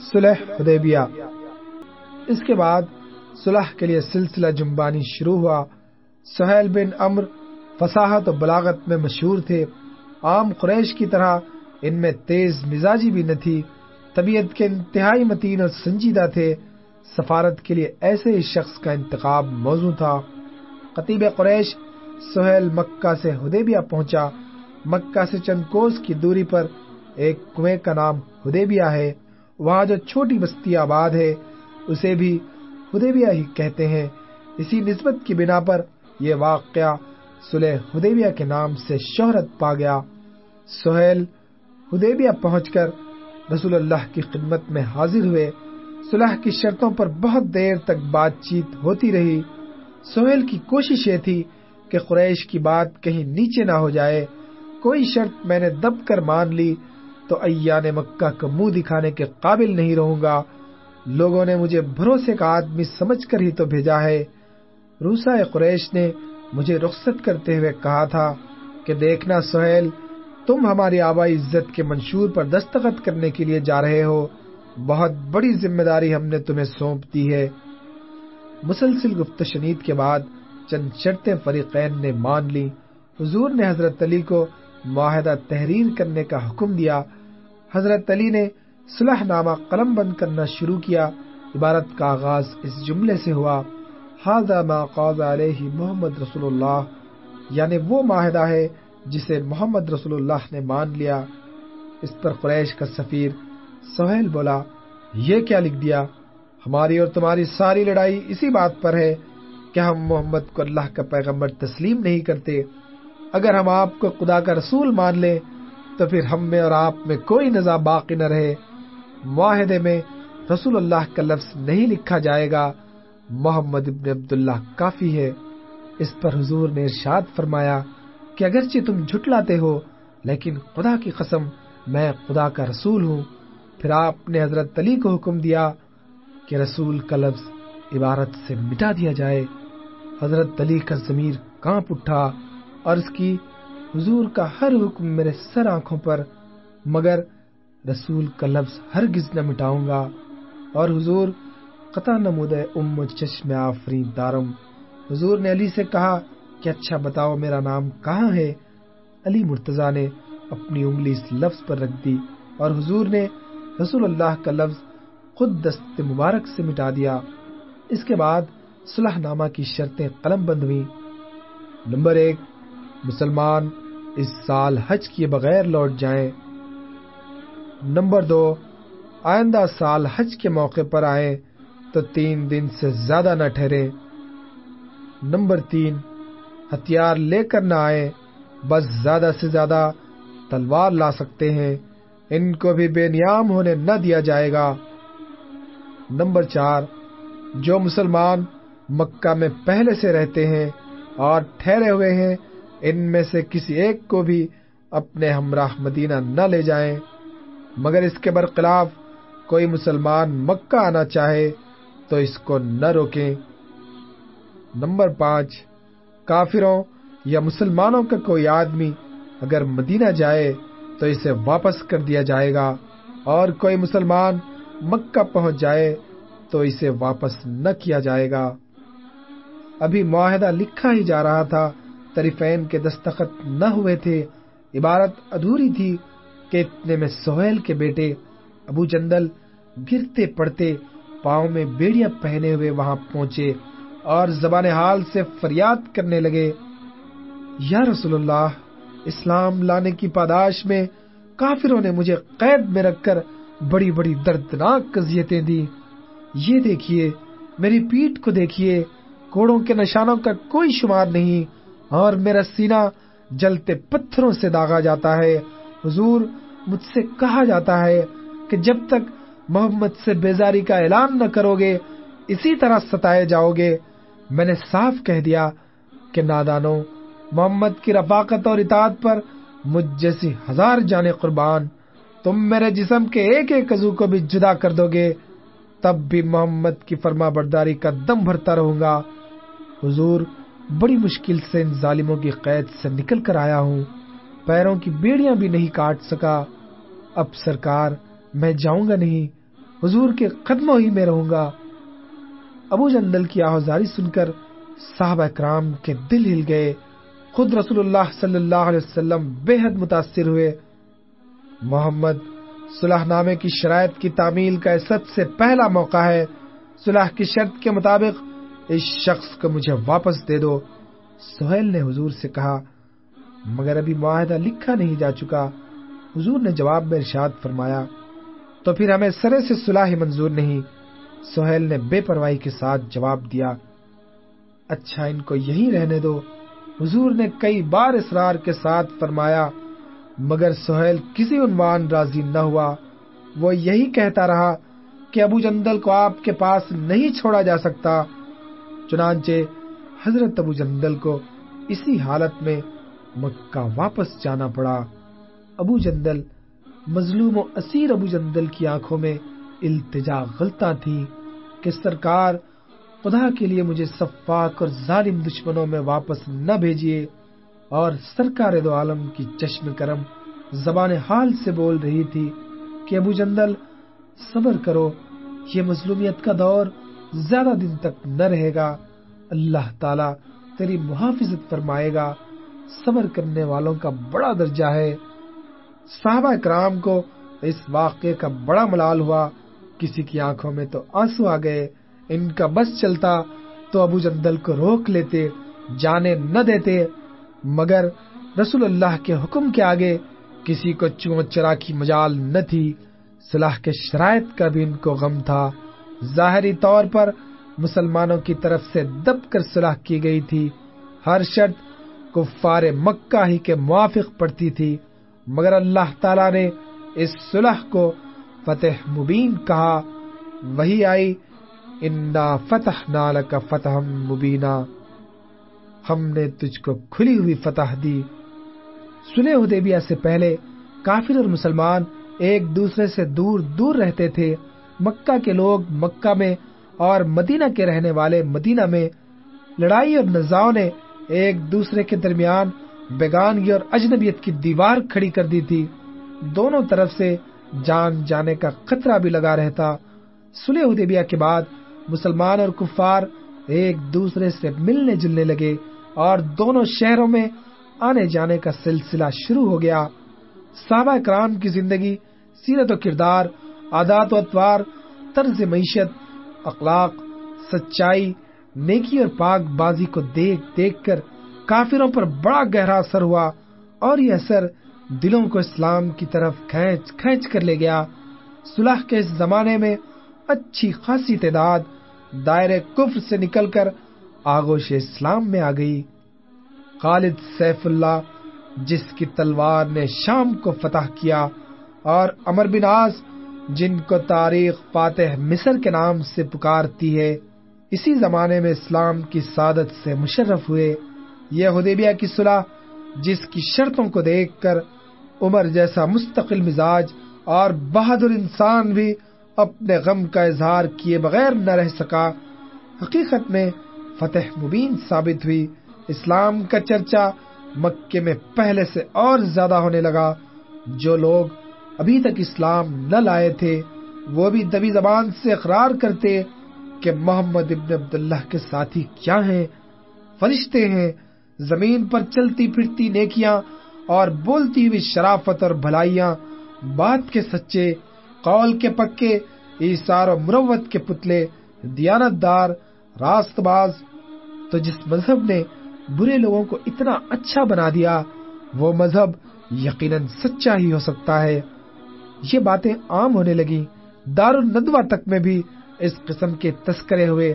صلح حدیبیہ۔ اس کے بعد صلح کے لیے سلسلہ جنبانی شروع ہوا۔ سہیل بن امر فصاحت و بلاغت میں مشہور تھے۔ عام قریش کی طرح ان میں تیز مزاجی بھی نہ تھی۔ طبیعت کے انتہائی متین اور سنجیدہ تھے۔ سفارت کے لیے ایسے ہی شخص کا انتخاب موضوع تھا۔ قطیب قریش سہیل مکہ سے ہدیبیہ پہنچا۔ مکہ سے چند کوس کی دوری پر ایک کنویں کا نام ہدیبیہ ہے۔ وہاں جو چھوٹی بستی آباد ہے، اسے بھی ہدیبیہ ہی کہتے ہیں۔ اسی نسبت کی بنا پر یہ واقعہ سلح ہدیبیہ کے نام سے شہرت پا گیا۔ سہیل ہدیبیہ پہنچ کر رسول اللہ کی خدمت میں حاضر ہوئے۔ صلح کی شرطوں پر بہت دیر تک بات چیت ہوتی رہی۔ سہیل کی کوشش یہ تھی کہ قریش کی بات کہیں نیچے نہ ہو جائے۔ کوئی شرط میں نے دب کر مان لی۔ تو ایان مکہ کا منہ دکھانے کے قابل نہیں رہوں گا۔ لوگوں نے مجھے بھروسے کا آدمی سمجھ کر ہی تو بھیجا ہے۔ روسا قریش نے مجھے رخصت کرتے ہوئے کہا تھا کہ دیکھنا سہیل، تم ہماری آبائی عزت کے منشور پر دستخط کرنے کے لیے جا رہے ہو۔ بہت بڑی ذمہ داری ہم نے تمہیں سونپ دی ہے۔ مسلسل گفت شنید کے بعد چند شرطیں فریقین نے مان لی حضور نے حضرت علی کو معاہدہ تحریر کرنے کا حکم دیا۔ حضرت علی نے صلح نامہ قلم بند کرنا شروع کیا۔ عبارت کا آغاز اس جملے سے ہوا۔ ما قاض علیہ محمد رسول اللہ یعنی وہ معاہدہ ہے جسے محمد رسول اللہ نے مان لیا۔ اس پر قریش کا سفیر سہیل بولا، یہ کیا لکھ دیا؟ ہماری اور تمہاری ساری لڑائی اسی بات پر ہے کہ ہم محمد کو اللہ کا پیغمبر تسلیم نہیں کرتے۔ اگر ہم آپ کو خدا کا رسول مان لیں، تو پھر ہم میں اور آپ میں کوئی نظام باقی نہ رہے۔ معاہدے میں رسول اللہ کا لفظ نہیں لکھا جائے گا۔ محمد ابن عبداللہ کافی ہے۔ اس پر حضور نے ارشاد فرمایا کہ اگرچہ تم جھٹلاتے ہو، لیکن خدا کی قسم میں خدا کا رسول ہوں۔ پھر آپ نے حضرت علی کو حکم دیا کہ رسول کا لفظ عبارت سے مٹا دیا جائے۔ حضرت علی کا ضمیر کانپ اٹھا۔ اور اس کی، حضور کا ہر حکم میرے سر آنکھوں پر، مگر رسول کا لفظ ہرگز نہ مٹاؤں گا۔ اور حضور، قطع نمود ام چشم آفرین دارم، حضور نے علی سے کہا کہ اچھا بتاؤ میرا نام کہاں ہے؟ علی مرتضی نے اپنی انگلی اس لفظ پر رکھ دی اور حضور نے رسول اللہ کا لفظ خود دست مبارک سے مٹا دیا۔ اس کے بعد صلح نامہ کی شرطیں قلم بند ہوئی نمبر ایک مسلمان اس سال حج کیے بغیر لوٹ جائیں۔ نمبر دو، آئندہ سال حج کے موقع پر آئیں تو تین دن سے زیادہ نہ ٹھہرے نمبر تین، ہتھیار لے کر نہ آئے بس زیادہ سے زیادہ تلوار لا سکتے ہیں۔ ان کو بھی بے نیام ہونے نہ دیا جائے گا۔ نمبر چار، جو مسلمان مکہ میں پہلے سے رہتے ہیں اور ٹھہرے ہوئے ہیں ان میں سے کسی ایک کو بھی اپنے ہمراہ مدینہ نہ لے جائیں۔ مگر اس کے برخلاف کوئی مسلمان مکہ آنا چاہے تو اس کو نہ روکیں۔ نمبر پانچ، کافروں یا مسلمانوں کا کوئی آدمی اگر مدینہ جائے تو اسے واپس کر دیا جائے گا۔ اور کوئی مسلمان مکہ پہنچ جائے تو اسے واپس نہ کیا جائے گا۔ ابھی معاہدہ لکھا ہی جا رہا تھا طریفین کے دستخط نہ ہوئے تھے، عبارت ادھوری تھی کہ اتنے میں سہیل کے بیٹے ابو جندل گرتے پڑتے، پاؤں میں بیڑیاں پہنے ہوئے وہاں پہنچے اور زبان حال سے فریاد کرنے لگے، یا رسول اللہ، اسلام لانے کی پاداش میں کافروں نے مجھے قید میں رکھ کر بڑی بڑی دردناک کزیتیں دی یہ دیکھیے، میری پیٹ کو دیکھیے، کوڑوں کے نشانوں کا کوئی شمار نہیں۔ اور میرا سینہ جلتے پتھروں سے داغا جاتا ہے۔ حضور مجھ سے کہا جاتا ہے کہ جب تک محمد سے بیزاری کا اعلان نہ کرو گے اسی طرح ستائے جاؤ گے میں نے صاف کہہ دیا کہ نادانوں، محمد کی رفاقت اور اطاعت پر مجھ جیسی ہزار جانے قربان، تم میرے جسم کے ایک ایک عزو کو بھی جدا کر دو گے تب بھی محمد کی فرما برداری کا دم بھرتا رہوں گا۔ حضور بڑی مشکل سے ان ظالموں کی قید سے نکل کر آیا ہوں۔ پیروں کی بیڑیاں بھی نہیں کاٹ سکا۔ اب سرکار، میں جاؤں گا نہیں۔ حضور کے قدموں ہی میں رہوں گا۔ ابو جندل کی آہذاری سن کر صحابہ کرام کے دل ہل گئے۔ خود رسول اللہ صلی اللہ علیہ وسلم بے حد متاثر ہوئے۔ محمد صلح نامے کی شرائط کی تعمیل کا سب سے پہلا موقع ہے۔ صلح کی شرط کے مطابق اس شخص کو مجھے واپس دے دو۔ سہیل نے حضور سے کہا، مگر ابھی معاہدہ لکھا نہیں جا چکا۔ حضور نے جواب میں ارشاد فرمایا، تو پھر ہمیں سرے سے صلاح منظور نہیں۔ سہیل نے بے پرواہی کے ساتھ جواب دیا اچھا ان کو یہی رہنے دو۔ حضور نے کئی بار اسرار کے ساتھ فرمایا، مگر سہیل کسی عنوان راضی نہ ہوا۔ وہ یہی کہتا رہا کہ ابو جندل کو آپ کے پاس نہیں چھوڑا جا سکتا۔ چنانچہ حضرت ابو جندل کو اسی حالت میں مکہ واپس جانا پڑا۔ ابو جندل مظلوم و اسیر ابو جندل کی آنکھوں میں التجا غلطہ تھی کہ سرکار خدا کے لیے مجھے صفاق اور ظالم دشمنوں میں واپس نہ بھیجیے اور سرکار دو عالم کی چشم کرم زبان حال سے بول رہی تھی کہ ابو جندل صبر کرو، یہ مظلومیت کا دور زیادہ دن تک نہ رہے گا۔ اللہ تعالی تیری محافظت فرمائے گا۔ صبر کرنے والوں کا بڑا درجہ ہے۔ صحابہ کرام کو اس واقعے کا بڑا ملال ہوا۔ کسی کی آنکھوں میں تو آنسو آ گئے۔ ان کا بس چلتا تو ابو جندل کو روک لیتے، جانے نہ دیتے۔ مگر رسول اللہ کے حکم کے آگے کسی کو چون چرا کی مجال نہ تھی۔ صلاح کے شرائط کا بھی ان کو غم تھا۔ ظاہری طور پر مسلمانوں کی طرف سے دب کر صلاح کی گئی تھی۔ ہر شرط کفار مکہ ہی کے موافق پڑتی تھی، مگر اللہ تعالی نے اس صلح کو فتح مبین کہا۔ وہی آئی، انا فتح نال کا فتح مبینہ ہم نے تجھ کو کھلی ہوئی فتح دی۔ سنے حدیبیہ سے پہلے کافر اور مسلمان ایک دوسرے سے دور دور رہتے تھے۔ مکہ کے لوگ مکہ میں اور مدینہ کے رہنے والے مدینہ میں لڑائی اور نزاؤں نے ایک دوسرے کے درمیان بیگانگی اور اجنبیت کی دیوار کھڑی کر دی تھی۔ دونوں طرف سے جان جانے کا خطرہ بھی لگا رہتا۔ سلح حدیبیہ کے بعد مسلمان اور کفار ایک دوسرے سے ملنے جلنے لگے اور دونوں شہروں میں آنے جانے کا سلسلہ شروع ہو گیا۔ صحابہ کرام کی زندگی، سیرت و کردار عادات و اتوار، طرز معیشت، اخلاق، سچائی، نیکی اور پاک بازی کو دیکھ دیکھ کر کافروں پر بڑا گہرا اثر ہوا اور یہ اثر دلوں کو اسلام کی طرف کھینچ کھینچ کر لے گیا۔ صلح کے اس زمانے میں اچھی خاصی تعداد دائرے کفر سے نکل کر آگوش اسلام میں آ گئی۔ خالد سیف اللہ، جس کی تلوار نے شام کو فتح کیا اور امر بن آس جن کو تاریخ فاتح مصر کے نام سے پکارتی ہے، اسی زمانے میں اسلام کی سعادت سے مشرف ہوئے۔ یہ حدیبیہ کی صلح، جس کی شرطوں کو دیکھ کر عمر جیسا مستقل مزاج اور بہادر انسان بھی اپنے غم کا اظہار کیے بغیر نہ رہ سکا، حقیقت میں فتح مبین ثابت ہوئی۔ اسلام کا چرچا مکے میں پہلے سے اور زیادہ ہونے لگا، جو لوگ ابھی تک اسلام نہ لائے تھے، وہ بھی دبی زبان سے اقرار کرتے کہ محمد ابن عبداللہ کے ساتھی کیا ہیں، فرشتے ہیں، زمین پر چلتی پھرتی نیکیاں اور بولتی ہوئی شرافت اور بھلائیاں، بات کے سچے، قول کے پکے ایسار و مروت کے پتلے دیانت دار راست باز تو جس مذہب نے برے لوگوں کو اتنا اچھا بنا دیا، وہ مذہب یقیناً سچا ہی ہو سکتا ہے۔ یہ باتیں عام ہونے لگی دار الندوہ تک میں بھی اس قسم کے تذکرے ہوئے۔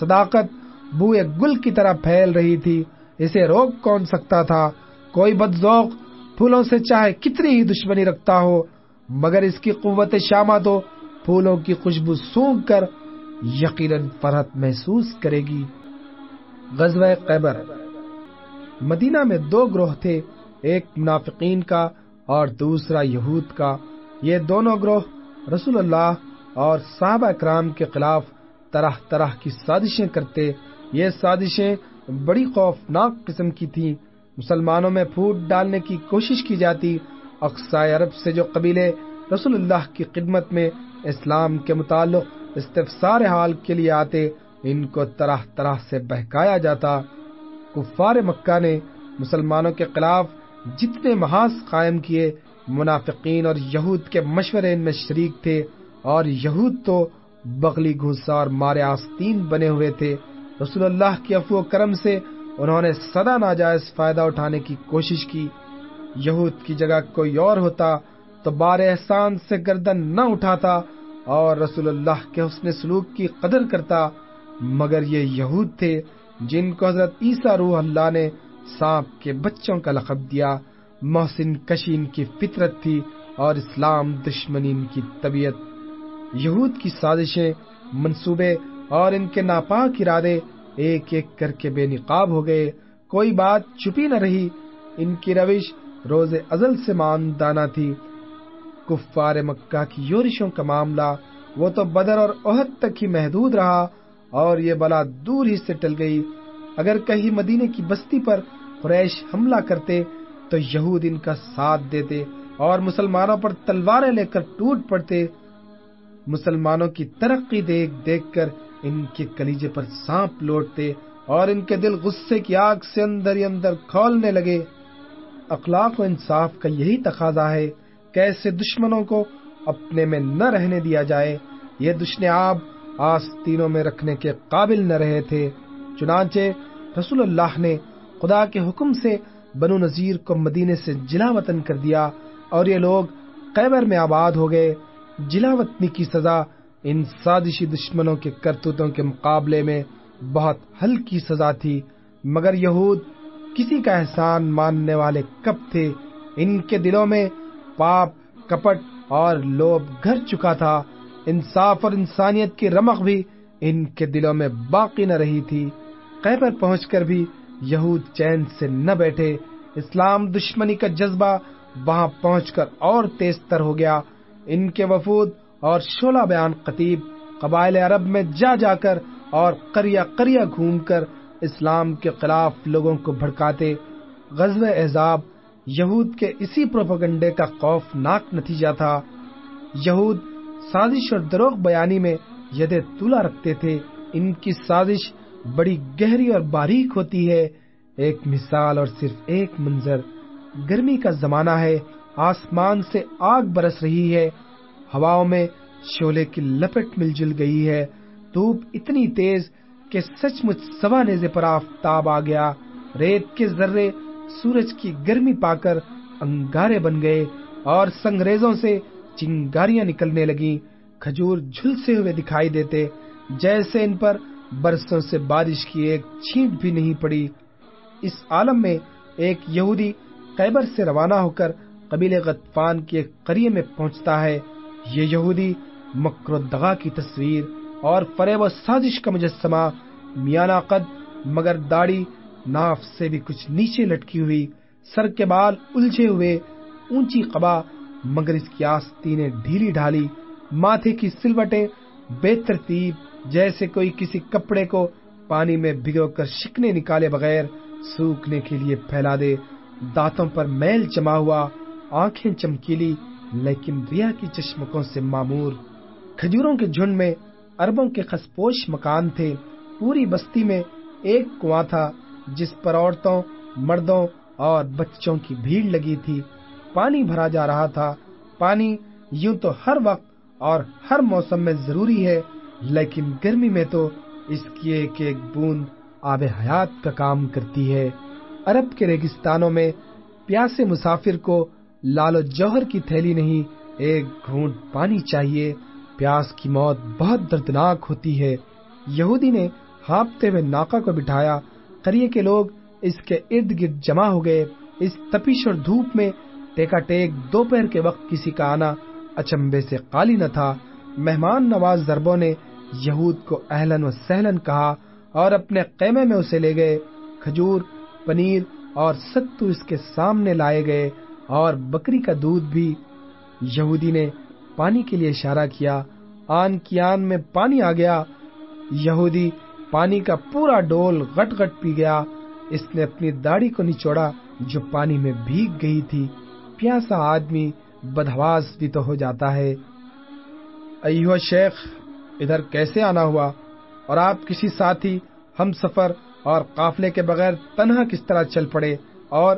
صداقت بوئے گل کی طرح پھیل رہی تھی۔ اسے روک کون سکتا تھا؟ کوئی بد ذوق پھولوں سے چاہے کتنی ہی دشمنی رکھتا ہو، مگر اس کی قوت شامہ تو پھولوں کی خوشبو سونگ کر یقیناً فرحت محسوس کرے گی۔ غزوہ قیبر۔ مدینہ میں دو گروہ تھے، ایک منافقین کا اور دوسرا یہود کا۔ یہ دونوں گروہ رسول اللہ اور صحابہ کرام کے خلاف طرح طرح کی سازشیں کرتے۔ یہ سازشیں بڑی خوفناک قسم کی تھی مسلمانوں میں پھوٹ ڈالنے کی کوشش کی جاتی۔ اقسائے عرب سے جو قبیلے رسول اللہ کی خدمت میں اسلام کے متعلق استفسار حال کے لیے آتے، ان کو طرح طرح سے بہکایا جاتا۔ کفار مکہ نے مسلمانوں کے خلاف جتنے محاذ قائم کیے منافقین اور یہود کے مشورے ان میں شریک تھے اور یہود تو بغلی گھوسا اور مارے آستین بنے ہوئے تھے۔ رسول اللہ کی افو و کرم سے انہوں نے سدا ناجائز فائدہ اٹھانے کی کوشش کی۔ یہود کی جگہ کوئی اور ہوتا تو بار احسان سے گردن نہ اٹھاتا اور رسول اللہ کے حسن سلوک کی قدر کرتا۔ مگر یہ یہود تھے جن کو حضرت عیسیٰ روح اللہ نے سانپ کے بچوں کا لقب دیا۔ محسن کشین کی فطرت تھی اور اسلام دشمنی ان کی طبیعت۔ یہود کی سازشیں منصوبے اور ان کے ناپاک ارادے ایک ایک کر کے بے نقاب ہو گئے۔ کوئی بات چھپی نہ رہی۔ ان کی روش روز ازل سے ماندانہ تھی۔ کفار مکہ کی یورشوں کا معاملہ وہ تو بدر اور عہد تک ہی محدود رہا اور یہ بلا دور ہی سے ٹل گئی۔ اگر کہیں مدینے کی بستی پر قریش حملہ کرتے تو یہود ان کا ساتھ دیتے اور مسلمانوں پر تلواریں لے کر ٹوٹ پڑتے۔ مسلمانوں کی ترقی دیکھ دیکھ کر ان کے کلیجے پر سانپ لوٹتے اور ان کے دل غصے کی آگ سے اندر ہی اندر کھولنے لگے۔ اخلاق و انصاف کا یہی تقاضا ہے۔ کیسے دشمنوں کو اپنے میں نہ رہنے دیا جائے۔ یہ دشن آب آستینوں میں رکھنے کے قابل نہ رہے تھے۔ چنانچہ رسول اللہ نے خدا کے حکم سے بنو نذیر کو مدینے سے جلا وطن کر دیا اور یہ لوگ قیبر میں آباد ہو گئے۔ جلا وطنی کی سزا ان سازشی دشمنوں کے کرتوتوں کے مقابلے میں بہت ہلکی سزا تھی۔ مگر یہود کسی کا احسان ماننے والے کب تھے؟ ان کے دلوں میں پاپ، کپٹ اور لوب گھر چکا تھا۔ انصاف اور انسانیت کی رمق بھی ان کے دلوں میں باقی نہ رہی تھی۔ قیبر پہنچ کر بھی یہود چین سے نہ بیٹھے، اسلام دشمنی کا جذبہ وہاں پہنچ کر اور تیز تر ہو گیا۔ ان کے وفود اور شولہ بیان قطیب قبائل عرب میں جا جا کر اور کریا کریا گھوم کر اسلام کے خلاف لوگوں کو بھڑکاتے۔ غزب احزاب یہود کے اسی پروپگنڈے کا خوف ناک نتیجہ تھا۔ یہود سازش اور دروغ بیانی میں ید تولا رکھتے تھے۔ ان کی سازش بڑی گہری اور باریک ہوتی ہے، ایک مثال اور صرف ایک منظر۔ گرمی کا زمانہ ہے، آسمان سے آگ برس رہی ہے، ہواؤں میں شولے کی لپٹ مل جل گئی ہے۔ دھوپ اتنی تیز کہ سچ مچ سوا نیزے پر آفتاب آ گیا۔ ریت کے ذرے سورج کی گرمی پا کر انگارے بن گئے اور سنگریزوں سے چنگاریاں نکلنے لگی کھجور جھلسے ہوئے دکھائی دیتے، جیسے ان پر برسوں سے بارش کی ایک چھینٹ بھی نہیں پڑی۔ اس عالم میں ایک یہودی قیبر سے روانہ ہو کر قبیل غطفان کے قریے میں پہنچتا ہے۔ یہ یہودی مکر و دغا کی تصویر اور فریب و سازش کا مجسمہ میانہ قد مگر داڑھی ناف سے بھی کچھ نیچے لٹکی ہوئی، سر کے بال الجھے ہوئے، اونچی قبا مگر اس کی آستینیں ڈھیلی ڈھالی، ماتھے کی سلوٹیں بے ترتیب جیسے کوئی کسی کپڑے کو پانی میں بھگو کر شکنے نکالے بغیر سوکھنے کے لیے پھیلا دے۔ دانتوں پر میل جما ہوا، آنکھیں چمکیلی، لیکن ریا کی چشمکوں سے معمور۔ کھجوروں کے جھنڈ میں اربوں کے خسپوش مکان تھے۔ پوری بستی میں ایک کنواں تھا، جس پر عورتوں، مردوں اور بچوں کی بھیڑ لگی تھی۔ پانی بھرا جا رہا تھا۔ پانی یوں تو ہر وقت اور ہر موسم میں ضروری ہے۔ لیکن گرمی میں تو اس کی ایک ایک بوند آب حیات کا کام کرتی ہے۔ عرب کے ریگستانوں میں پیاسے مسافر کو لال و جوہر کی تھیلی نہیں، ایک گھونٹ پانی چاہیے۔ پیاس کی موت بہت دردناک ہوتی ہے۔ یہودی نے ہانپتے ہوئے ناکا کو بٹھایا۔ کریے کے لوگ اس کے ارد گرد جمع ہو گئے۔ اس تپش اور دھوپ میں ٹیکا ٹیک دوپہر کے وقت کسی کا آنا اچمبے سے قالی نہ تھا۔ مہمان نواز ضربوں نے یہود کو اہلن و سہلن کہا اور اپنے قیمے میں اسے لے گئے، کھجور، پنیر اور ستو اس کے سامنے لائے گئے اور بکری کا دودھ بھی۔ یہودی نے پانی کے لیے اشارہ کیا، آن کی آن میں پانی آ گیا۔ یہودی پانی کا پورا ڈول گٹ گٹ پی گیا۔ اس نے اپنی داڑھی کو نچوڑا جو پانی میں بھیگ گئی تھی۔ پیاسا آدمی بدہواس بھی تو ہو جاتا ہے۔ ایوہ شیخ، ادھر کیسے آنا ہوا؟ اور آپ کسی ساتھی، ہم سفر اور قافلے کے بغیر تنہا کس طرح چل پڑے؟ اور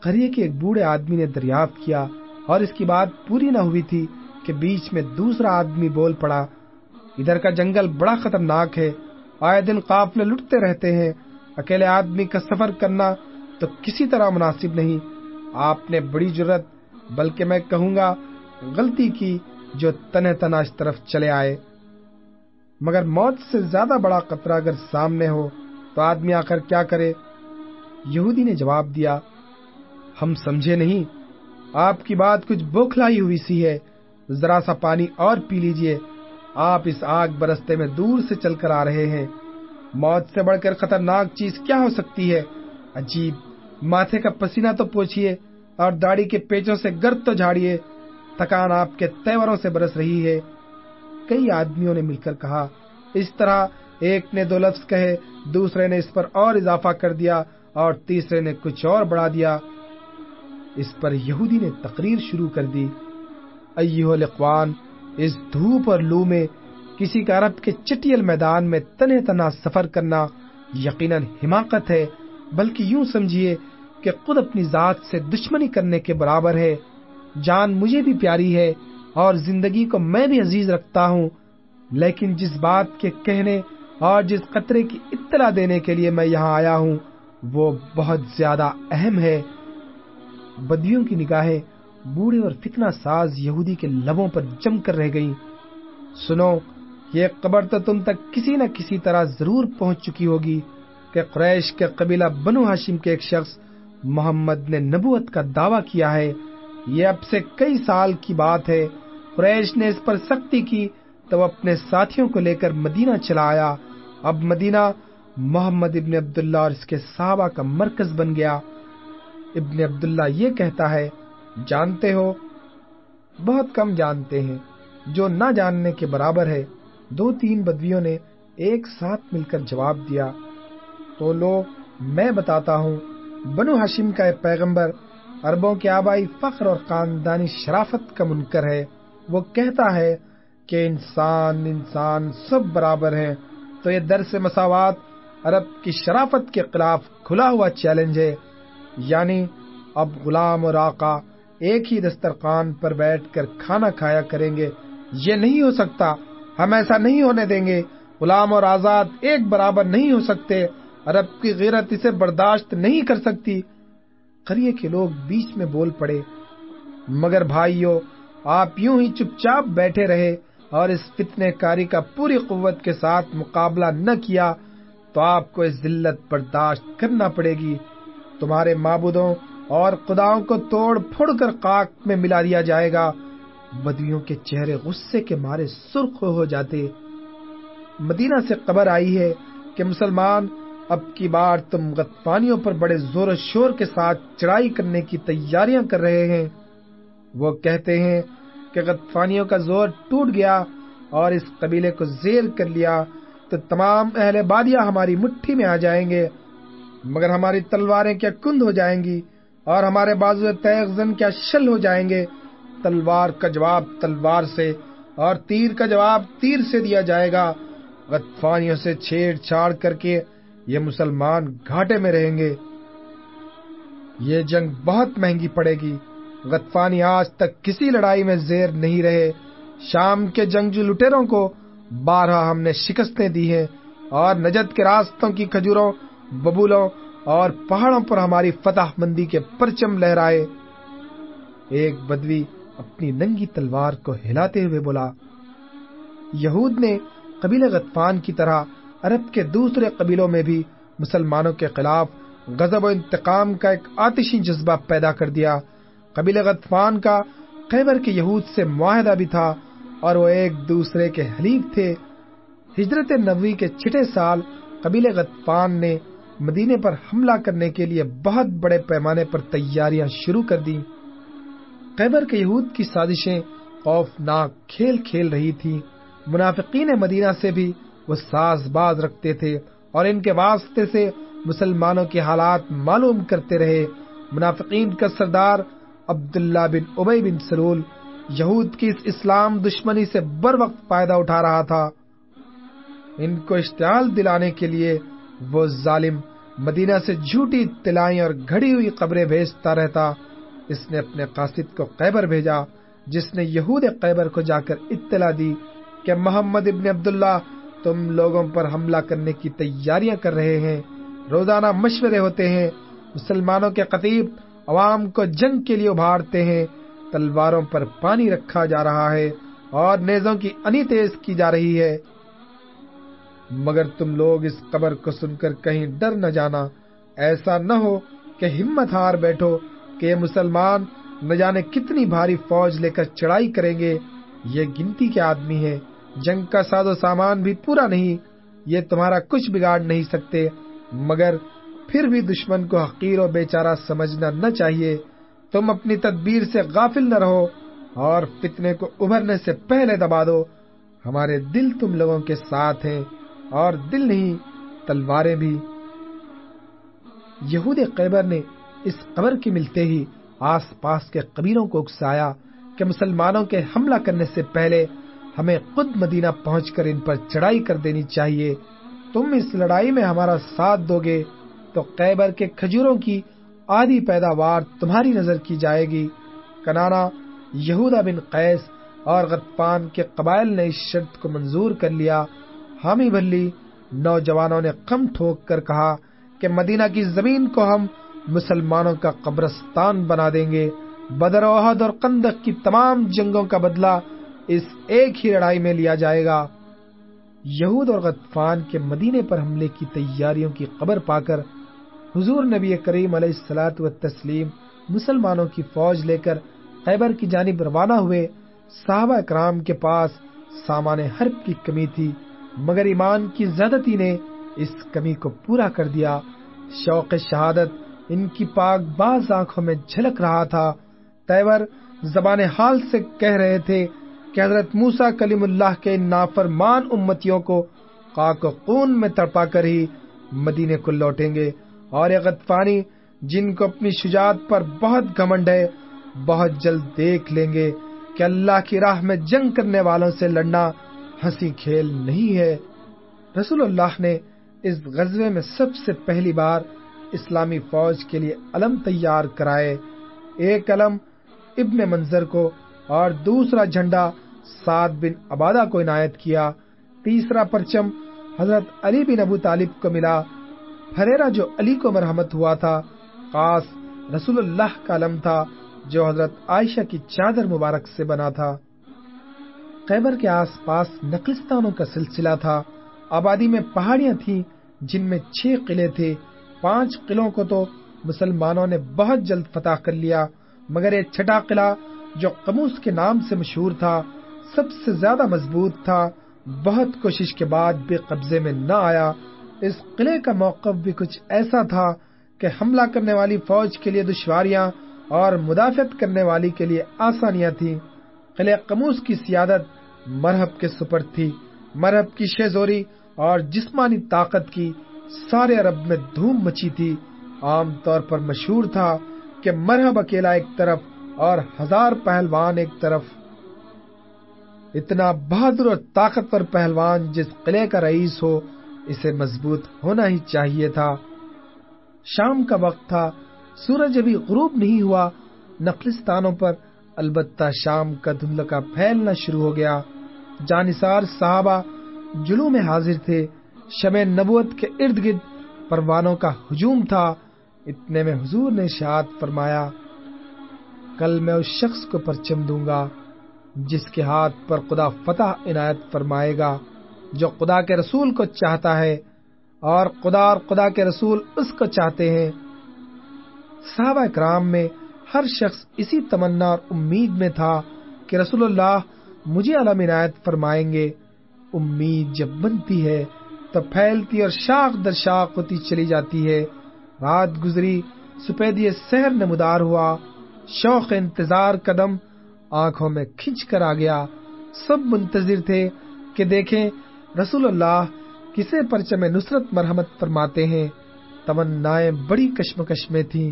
قریے کے ایک بوڑھے آدمی نے دریافت کیا اور اس کی بات پوری نہ ہوئی تھی کہ بیچ میں دوسرا آدمی بول پڑا۔ ادھر کا جنگل بڑا خطرناک ہے۔ آئے دن قافلے لٹتے رہتے ہیں۔ اکیلے آدمی کا سفر کرنا تو کسی طرح مناسب نہیں۔ آپ نے بڑی ضرورت بلکہ میں کہوں گا، غلطی کی۔ جو تنہ تنا اس طرف چلے آئے۔ مگر موت سے زیادہ بڑا خطرہ اگر سامنے ہو تو آدمی آ کر کیا کرے؟ یہودی نے جواب دیا، ہم سمجھے نہیں، آپ کی بات کچھ بوکھلائی ہوئی سی ہے، ذرا سا پانی اور پی لیجیے۔ آپ اس آگ برستے میں دور سے چل کر آ رہے ہیں۔ موت سے بڑھ کر خطرناک چیز کیا ہو سکتی ہے؟ عجیب، ماتھے کا پسینہ تو پوچھئے اور داڑھی کے پیچوں سے گرد تو جھاڑیے۔ تھکان آپ کے تیوروں سے برس رہی ہے۔ کئی آدمیوں نے مل کر کہا، اس طرح ایک نے دو لفظ کہے، دوسرے نے اس پر اور اضافہ کر دیا اور تیسرے نے کچھ اور بڑھا دیا۔ اس پر یہودی نے تقریر شروع کر دی۔ ایوہ الاقوان اس دھوپ اور لو میں کسی کا عرب کے چٹیل میدان میں تنہ تنا سفر کرنا یقیناً حماقت ہے، بلکہ یوں سمجھیے کہ خود اپنی ذات سے دشمنی کرنے کے برابر ہے۔ جان مجھے بھی پیاری ہے اور زندگی کو میں بھی عزیز رکھتا ہوں، لیکن جس بات کے کہنے اور جس قطرے کی اطلاع دینے کے لیے میں یہاں آیا ہوں، وہ بہت زیادہ اہم ہے۔ بدیوں کی نگاہیں بوڑھے اور فتنہ ساز یہودی کے لبوں پر جم کر رہ گئی سنو، یہ قبر تو تم تک کسی نہ کسی طرح ضرور پہنچ چکی ہوگی کہ قریش کے قبیلہ بنو ہاشم کے ایک شخص محمد نے نبوت کا دعویٰ کیا ہے۔ یہ اب سے کئی سال کی بات ہے۔ قریش نے اس پر سختی کی تو اپنے ساتھیوں کو لے کر مدینہ چلا آیا اب مدینہ محمد ابن عبداللہ اور اس کے صحابہ کا مرکز بن گیا۔ ابن عبداللہ یہ کہتا ہے، جانتے ہو، بہت کم جانتے ہیں۔ جو نہ جاننے کے برابر ہے، دو تین بدویوں نے ایک ساتھ مل کر جواب دیا۔ تو لو، میں بتاتا ہوں، بنو ہاشم کا ایک پیغمبر اربوں کے آبائی فخر اور خاندانی شرافت کا منکر ہے۔ وہ کہتا ہے کہ انسان انسان سب برابر ہیں۔ تو یہ درس مساوات عرب کی شرافت کے خلاف کھلا ہوا چیلنج ہے۔ یعنی اب غلام اور آقا ایک ہی دسترخوان پر بیٹھ کر کھانا کھایا کریں گے۔ یہ نہیں ہو سکتا۔ ہم ایسا نہیں ہونے دیں گے۔ غلام اور آزاد ایک برابر نہیں ہو سکتے۔ عرب کی غیرت اسے برداشت نہیں کر سکتی۔ قریے کے لوگ بیچ میں بول پڑے، مگر بھائیو، آپ یوں ہی چپ چاپ بیٹھے رہے اور اس فتنے کاری کا پوری قوت کے ساتھ مقابلہ نہ کیا، تو آپ کو اس ذلت برداشت کرنا پڑے گی۔ تمہارے معبودوں اور خداؤں کو توڑ پھوڑ کر قاق میں ملا دیا جائے گا۔ بدویوں کے چہرے غصے کے مارے سرخ ہو جاتے۔ مدینہ سے قبر آئی ہے کہ مسلمان اب کی بار تم غطفانیوں پر بڑے زور و شور کے ساتھ چڑھائی کرنے کی تیاریاں کر رہے ہیں۔ وہ کہتے ہیں کہ غطفانیوں کا زور ٹوٹ گیا اور اس قبیلے کو زیر کر لیا تو تمام اہل بادیا ہماری مٹھی میں آ جائیں گے۔ مگر ہماری تلواریں کیا کند ہو جائیں گی اور ہمارے بازو تیغزن کیا شل ہو جائیں گے؟ تلوار کا جواب تلوار سے اور تیر کا جواب تیر سے دیا جائے گا۔ غطفانیوں سے چھیڑ چھاڑ کر کے یہ مسلمان گھاٹے میں رہیں گے۔ یہ جنگ بہت مہنگی پڑے گی۔ غطفانی آج تک کسی لڑائی میں زیر نہیں رہے۔ شام کے جنگجو لٹیروں کو بارہ ہم نے شکستیں دی ہیں اور نجد کے راستوں کی کھجوروں، ببولوں اور پہاڑوں پر ہماری فتح مندی کے پرچم لہرائے۔ ایک بدوی اپنی ننگی تلوار کو ہلاتے ہوئے بولا، یہود نے قبیل غطفان کی طرح عرب کے دوسرے قبیلوں میں بھی مسلمانوں کے خلاف غضب و انتقام کا ایک آتشی جذبہ پیدا کر دیا۔ قبیل غطفان کا خیبر کے یہود سے معاہدہ بھی تھا اور وہ ایک دوسرے کے حلیف تھے۔ ہجرت نبوی کے چھٹے سال قبیل غطفان نے مدینے پر حملہ کرنے کے لیے بہت بڑے پیمانے پر تیاریاں شروع کر دی خیبر کے یہود کی سازشیں خوفناک کھیل کھیل رہی تھی منافقین مدینہ سے بھی وہ ساز باز رکھتے تھے اور ان کے واسطے سے مسلمانوں کے حالات معلوم کرتے رہے۔ منافقین کا سردار عبداللہ بن ابئی بن سرول یہود کی اس اسلام دشمنی سے بر وقت فائدہ اٹھا رہا تھا۔ ان کو اشتعال دلانے کے لیے وہ ظالم مدینہ سے جھوٹی تلائیں اور گھڑی ہوئی قبریں بھیجتا رہتا۔ اس نے اپنے قاصد کو قیبر بھیجا، جس نے یہود قیبر کو جا کر اطلاع دی کہ محمد ابن عبداللہ تم لوگوں پر حملہ کرنے کی تیاریاں کر رہے ہیں، روزانہ مشورے ہوتے ہیں، مسلمانوں کے قطیب عوام کو جنگ کے لیے ابھارتے ہیں، تلواروں پر پانی رکھا جا رہا ہے اور نیزوں کی انی تیز کی جا رہی ہے۔ مگر تم لوگ اس قبر کو سن کر کہیں ڈر نہ جانا، ایسا نہ ہو کہ ہمت ہار بیٹھو کہ یہ مسلمان نہ جانے کتنی بھاری فوج لے کر چڑھائی کریں گے۔ یہ گنتی کے آدمی ہے جنگ کا ساز و سامان بھی پورا نہیں، یہ تمہارا کچھ بگاڑ نہیں سکتے، مگر پھر بھی دشمن کو حقیر و بیچارہ سمجھنا نہ چاہیے۔ تم اپنی تدبیر سے غافل نہ رہو اور فتنے کو ابھرنے سے پہلے دبا دو۔ ہمارے دل تم لوگوں کے ساتھ ہیں اور دل نہیں، تلواریں بھی۔ یہود قیبر نے اس قبر کی ملتے ہی آس پاس کے قبیلوں کو اکسایا کہ مسلمانوں کے حملہ کرنے سے پہلے ہمیں خود مدینہ پہنچ کر ان پر چڑھائی کر دینی چاہیے۔ تم اس لڑائی میں ہمارا ساتھ دو گے، تو قیبر کے کھجوروں کی آدھی پیداوار تمہاری نظر کی جائے گی۔ کنانا، یہودا بن قیس اور غطفان کے قبائل نے اس شرط کو منظور کر لیا۔ حامی بھلی نوجوانوں نے کم ٹھوک کر کہا کہ مدینہ کی زمین کو ہم مسلمانوں کا قبرستان بنا دیں گے۔ بدر عہد اور قندق کی تمام جنگوں کا بدلہ اس ایک ہی لڑائی میں لیا جائے گا۔ یہود اور غطفان کے مدینے پر حملے کی تیاریوں کی خبر پا کر حضور نبی کریم علیہ السلاۃ و تسلیم مسلمانوں کی فوج لے کر خیبر کی جانب روانہ ہوئے۔ صحابہ اکرام کے پاس سامان حرب کی کمی تھی، مگر ایمان کی زیادتی نے اس کمی کو پورا کر دیا۔ شوق شہادت ان کی پاک باز آنکھوں میں جھلک رہا تھا۔ تیور زبان حال سے کہہ رہے تھے کہ حضرت موسا کلیم اللہ کے نافرمان امتیوں کو خاک و خون میں تڑپا کر ہی مدینے کو لوٹیں گے۔ اور غطفانی جن کو اپنی شجاعت پر بہت گھمنڈ ہے، بہت جلد دیکھ لیں گے کہ اللہ کی راہ میں جنگ کرنے والوں سے لڑنا ہنسی کھیل نہیں ہے۔ رسول اللہ نے اس غزبے میں سب سے پہلی بار اسلامی فوج کے لیے علم تیار کرائے۔ ایک علم ابن منظر کو اور دوسرا جھنڈا سعد بن عبادہ کو عنایت کیا۔ تیسرا پرچم حضرت علی بن ابو طالب کو ملا۔ پھریرا جو علی کو مرحمت ہوا تھا خاص رسول اللہ کا علم تھا، جو حضرت عائشہ کی چادر مبارک سے بنا تھا۔ خیبر کے آس پاس نقلستانوں کا سلسلہ تھا۔ آبادی میں پہاڑیاں تھیں، جن میں چھ قلعے تھے۔ پانچ قلعوں کو تو مسلمانوں نے بہت جلد فتح کر لیا، مگر ایک چھٹا قلعہ جو قموس کے نام سے مشہور تھا، سب سے زیادہ مضبوط تھا، بہت کوشش کے بعد بھی قبضے میں نہ آیا۔ اس قلعے کا موقف بھی کچھ ایسا تھا کہ حملہ کرنے والی فوج کے لیے دشواریاں اور مدافعت کرنے والی کے لیے آسانیاں تھیں۔ قلعہ قموس کی سیادت مرحب کے سپر تھی مرحب کی شیزوری اور جسمانی طاقت کی سارے عرب میں دھوم مچی تھی۔ عام طور پر مشہور تھا کہ مرحب اکیلا ایک طرف اور ہزار پہلوان ایک طرف، اتنا بہادر اور طاقتور پہلوان جس قلعے کا رئیس ہو، اسے مضبوط ہونا ہی چاہیے تھا۔ شام کا وقت تھا، سورج ابھی غروب نہیں ہوا نقلستانوں پر البتہ شام کا دھندل کا پھیلنا شروع ہو گیا۔ جانسار صحابہ جلو میں حاضر تھے شم نبوت کے ارد گرد پروانوں کا ہجوم تھا۔ اتنے میں حضور نے شاد فرمایا۔ کل میں اس شخص کو پرچم دوں گا، جس کے ہاتھ پر خدا فتح عنایت فرمائے گا، جو خدا کے رسول کو چاہتا ہے اور خدا اور خدا کے رسول اس کو چاہتے ہیں۔ صحابہ کرام میں ہر شخص اسی تمنا اور امید میں تھا کہ رسول اللہ مجھے علم عنایت فرمائیں گے۔ امید جب بنتی ہے تو پھیلتی اور شاخ در شاخ ہوتی چلی جاتی ہے۔ رات گزری، سپیدی سحر نمودار ہوا۔ شوق انتظار قدم آنکھوں میں کھنچ کر آ گیا۔ سب منتظر تھے کہ دیکھیں رسول اللہ کسے پرچم نصرت مرحمت فرماتے ہیں۔ تمنائیں بڑی کشمکش میں تھیں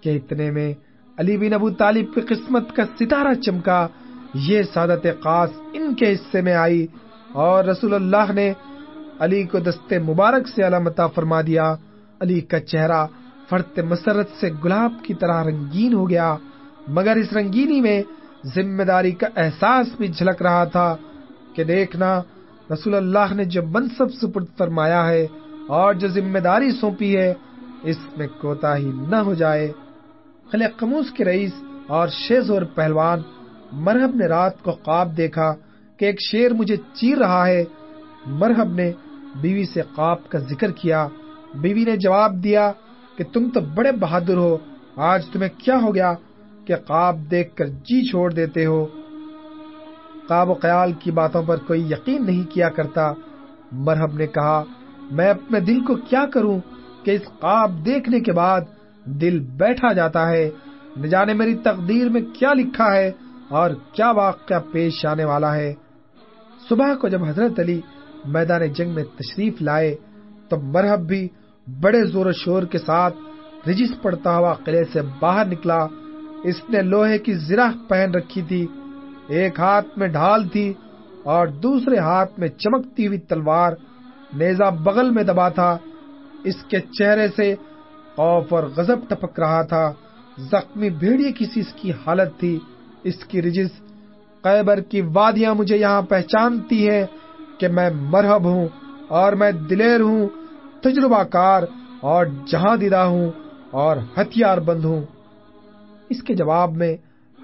کہ اتنے میں علی بن ابو طالب کی قسمت کا ستارہ چمکا۔ یہ سعادت خاص ان کے حصے میں آئی اور رسول اللہ نے علی کو دستے مبارک سے علامت فرما دیا۔ علی کا چہرہ فرت مسرت سے گلاب کی طرح رنگین ہو گیا۔ مگر اس رنگینی میں ذمہ داری کا احساس بھی جھلک رہا تھا کہ دیکھنا رسول اللہ نے جو منصب سپرد فرمایا ہے اور جو ذمہ داری سونپی ہے، اس میں کوتا ہی نہ ہو جائے۔ خلے قموس کے رئیس اور شیز اور پہلوان مرحب نے رات کو خواب دیکھا کہ ایک شیر مجھے چیر رہا ہے۔ مرحب نے بیوی سے خواب کا ذکر کیا۔ بیوی نے جواب دیا کہ تم تو بڑے بہادر ہو، آج تمہیں کیا ہو گیا؟ کہ خواب دیکھ کر جی چھوڑ دیتے ہو۔ خواب و خیال کی باتوں پر کوئی یقین نہیں کیا کرتا۔ مرحب نے کہا، میں اپنے دل کو کیا کروں کہ اس خواب دیکھنے کے بعد دل بیٹھا جاتا ہے؟ نہ جانے میری تقدیر میں کیا لکھا ہے اور کیا واقعہ پیش آنے والا ہے۔ صبح کو جب حضرت علی میدان جنگ میں تشریف لائے، تو مرحب بھی بڑے زور و شور کے ساتھ رجس پڑتا ہوا قلعے سے باہر نکلا۔ اس نے لوہے کی زرہ پہن رکھی تھی، ایک ہاتھ میں ڈھال تھی اور دوسرے ہاتھ میں چمکتی ہوئی تلوار نیزا بغل میں دبا تھا۔ اس کے چہرے سے خوف اور غضب ٹپک رہا تھا۔ زخمی بھیڑیے کسی اس کی حالت تھی۔ اس کی رجس قیبر کی وادیاں مجھے یہاں پہچانتی ہے کہ میں مرحب ہوں اور میں دلیر ہوں، تجربہ کار اور جہاں دیدہ ہوں اور ہتھیار بند ہوں۔ اس کے جواب میں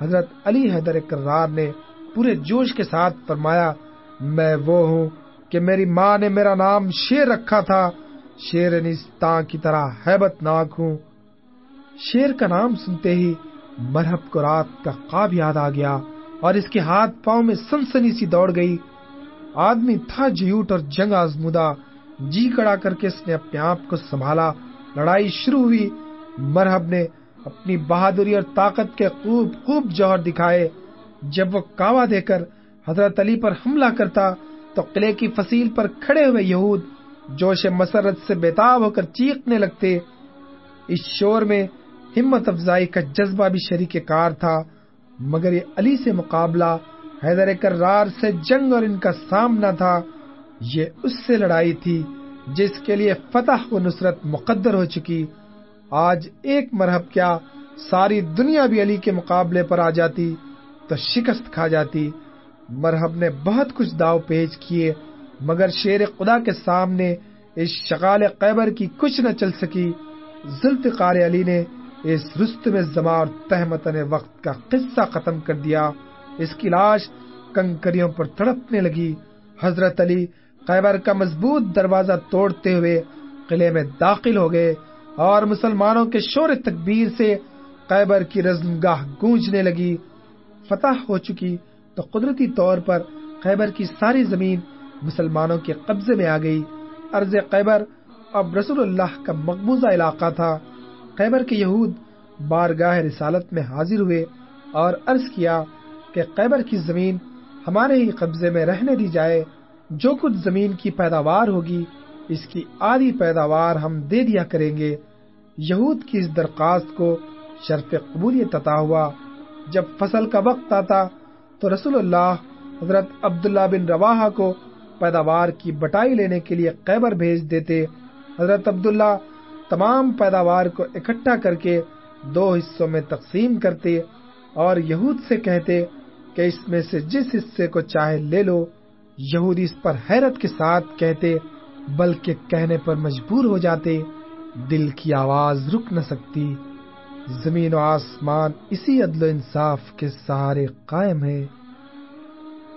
حضرت علی حیدر کرار نے پورے جوش کے ساتھ فرمایا، میں وہ ہوں کہ میری ماں نے میرا نام شیر رکھا تھا، شیر نستان کی طرح حیبت ناک ہوں۔ شیر کا نام سنتے ہی مرحب کو رات کا خواب یاد آ گیا اور اس کے ہاتھ پاؤں میں سنسنی سی دوڑ گئی۔ آدمی تھا جیوٹ اور جنگ آزمودہ جی کڑا کر کے اس نے اپنے آپ کو سنبھالا۔ لڑائی شروع ہوئی۔ مرحب نے اپنی بہادری اور طاقت کے خوب خوب جوہر دکھائے۔ جب وہ کاوا دے کر حضرت علی پر حملہ کرتا، تو قلعے کی فصیل پر کھڑے ہوئے یہود جوش مسرت سے بےتاب ہو کر چیخنے لگتے۔ اس شور میں ہمت افزائی کا جذبہ بھی شریک کار تھا، مگر یہ علی سے مقابلہ حیدر کرار سے جنگ اور ان کا سامنا تھا۔ یہ اس سے لڑائی تھی جس کے لیے فتح و نصرت مقدر ہو چکی۔ آج ایک مرحب کیا ساری دنیا بھی علی کے مقابلے پر آ جاتی، تو شکست کھا جاتی۔ مرحب نے بہت کچھ داؤ پیج کیے، مگر شیر خدا کے سامنے اس شغال قیبر کی کچھ نہ چل سکی۔ ذوالفقار علی نے اس رست میں زما اور تہمتن وقت کا قصہ ختم کر دیا۔ اس کی لاش کنکریوں پر تڑپنے لگی۔ حضرت علی خیبر کا مضبوط دروازہ توڑتے ہوئے قلعے میں داخل ہو گئے۔ اور مسلمانوں کے شور تکبیر سے خیبر کی رزم گاہ گونجنے لگی۔ فتح ہو چکی تو قدرتی طور پر خیبر کی ساری زمین مسلمانوں کے قبضے میں آ گئی۔ ارض خیبر اب رسول اللہ کا مقبوضہ علاقہ تھا۔ خیبر کے یہود بارگاہ رسالت میں حاضر ہوئے اور عرض کیا کہ خیبر کی زمین ہمارے ہی قبضے میں رہنے دی جائے۔ جو کچھ زمین کی پیداوار ہوگی اس کی آدھی پیداوار ہم دے دیا کریں گے۔ یہود کی اس درخواست کو شرف قبولیت عطا ہوا۔ جب فصل کا وقت آتا تو رسول اللہ حضرت عبداللہ بن روا کو پیداوار کی بٹائی لینے کے لیے قیبر بھیج دیتے۔ حضرت عبداللہ تمام پیداوار کو اکٹھا کر کے دو حصوں میں تقسیم کرتے اور یہود سے کہتے کہ اس میں سے جس حصے کو چاہے لے لو۔ یہودی اس پر حیرت کے ساتھ کہتے بلکہ کہنے پر مجبور ہو جاتے، دل کی آواز رک نہ سکتی۔ زمین و آسمان اسی عدل و انصاف کے سہارے قائم ہے